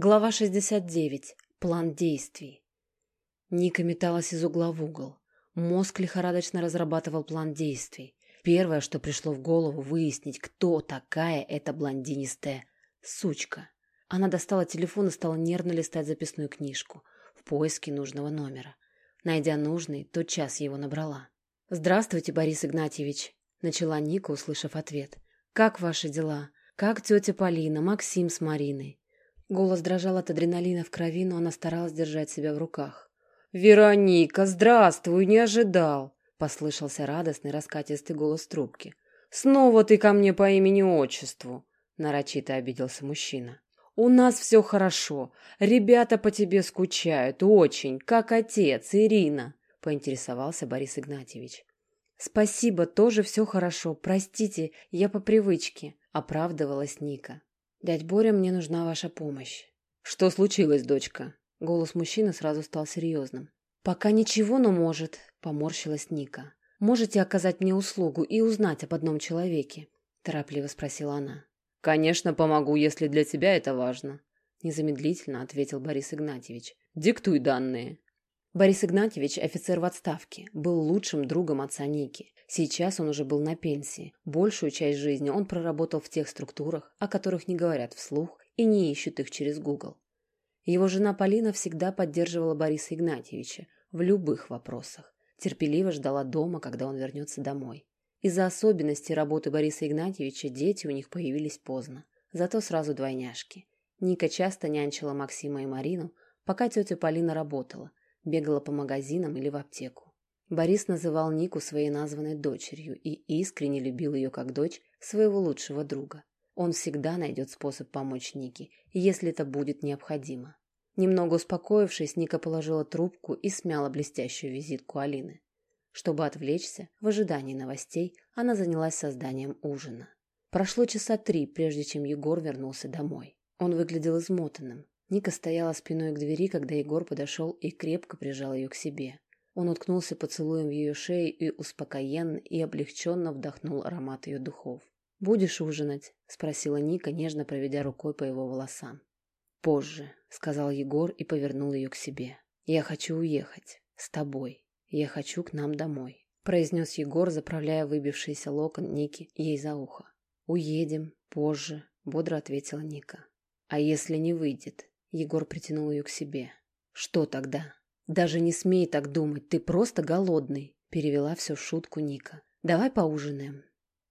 Глава 69. План действий. Ника металась из угла в угол. Мозг лихорадочно разрабатывал план действий. Первое, что пришло в голову, выяснить, кто такая эта блондинистая сучка. Она достала телефон и стала нервно листать записную книжку в поиске нужного номера. Найдя нужный, тотчас его набрала. «Здравствуйте, Борис Игнатьевич», — начала Ника, услышав ответ. «Как ваши дела? Как тетя Полина, Максим с Мариной?» Голос дрожал от адреналина в крови, но она старалась держать себя в руках. «Вероника, здравствуй, не ожидал!» — послышался радостный раскатистый голос трубки. «Снова ты ко мне по имени-отчеству!» — нарочито обиделся мужчина. «У нас все хорошо. Ребята по тебе скучают. Очень. Как отец, Ирина!» — поинтересовался Борис Игнатьевич. «Спасибо, тоже все хорошо. Простите, я по привычке», — оправдывалась Ника. «Дядь Боря, мне нужна ваша помощь». «Что случилось, дочка?» Голос мужчины сразу стал серьезным. «Пока ничего, но может», — поморщилась Ника. «Можете оказать мне услугу и узнать об одном человеке?» — торопливо спросила она. «Конечно, помогу, если для тебя это важно», — незамедлительно ответил Борис Игнатьевич. «Диктуй данные». Борис Игнатьевич, офицер в отставке, был лучшим другом отца Ники. Сейчас он уже был на пенсии. Большую часть жизни он проработал в тех структурах, о которых не говорят вслух и не ищут их через Google. Его жена Полина всегда поддерживала Бориса Игнатьевича в любых вопросах. Терпеливо ждала дома, когда он вернется домой. Из-за особенностей работы Бориса Игнатьевича дети у них появились поздно. Зато сразу двойняшки. Ника часто нянчила Максима и Марину, пока тетя Полина работала, бегала по магазинам или в аптеку. Борис называл Нику своей названной дочерью и искренне любил ее как дочь своего лучшего друга. Он всегда найдет способ помочь Нике, если это будет необходимо. Немного успокоившись, Ника положила трубку и смяла блестящую визитку Алины. Чтобы отвлечься, в ожидании новостей, она занялась созданием ужина. Прошло часа три, прежде чем Егор вернулся домой. Он выглядел измотанным. Ника стояла спиной к двери, когда Егор подошел и крепко прижал ее к себе. Он уткнулся поцелуем в ее шею и успокоенно и облегченно вдохнул аромат ее духов. «Будешь ужинать?» — спросила Ника, нежно проведя рукой по его волосам. «Позже», — сказал Егор и повернул ее к себе. «Я хочу уехать. С тобой. Я хочу к нам домой», — произнес Егор, заправляя выбившийся локон Ники ей за ухо. «Уедем. Позже», — бодро ответила Ника. «А если не выйдет?» Егор притянул ее к себе. «Что тогда?» «Даже не смей так думать, ты просто голодный», — перевела все в шутку Ника. «Давай поужинаем».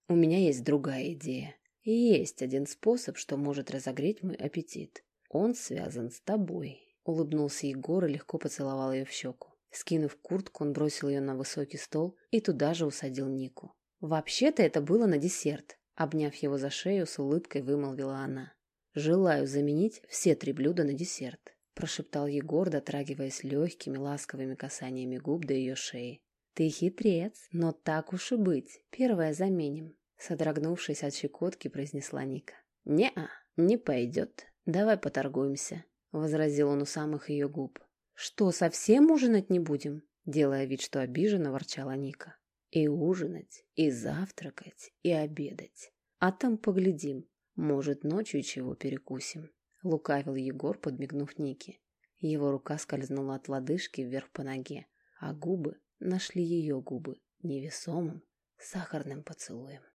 «У меня есть другая идея. И есть один способ, что может разогреть мой аппетит. Он связан с тобой», — улыбнулся Егор и легко поцеловал ее в щеку. Скинув куртку, он бросил ее на высокий стол и туда же усадил Нику. «Вообще-то это было на десерт», — обняв его за шею, с улыбкой вымолвила она. «Желаю заменить все три блюда на десерт» прошептал Егор, дотрагиваясь легкими ласковыми касаниями губ до ее шеи. «Ты хитрец, но так уж и быть. Первое заменим», — содрогнувшись от щекотки, произнесла Ника. «Не-а, не пойдет. Давай поторгуемся», — возразил он у самых ее губ. «Что, совсем ужинать не будем?» Делая вид, что обиженно, ворчала Ника. «И ужинать, и завтракать, и обедать. А там поглядим. Может, ночью чего перекусим». — лукавил Егор, подмигнув Нике. Его рука скользнула от лодыжки вверх по ноге, а губы нашли ее губы невесомым сахарным поцелуем.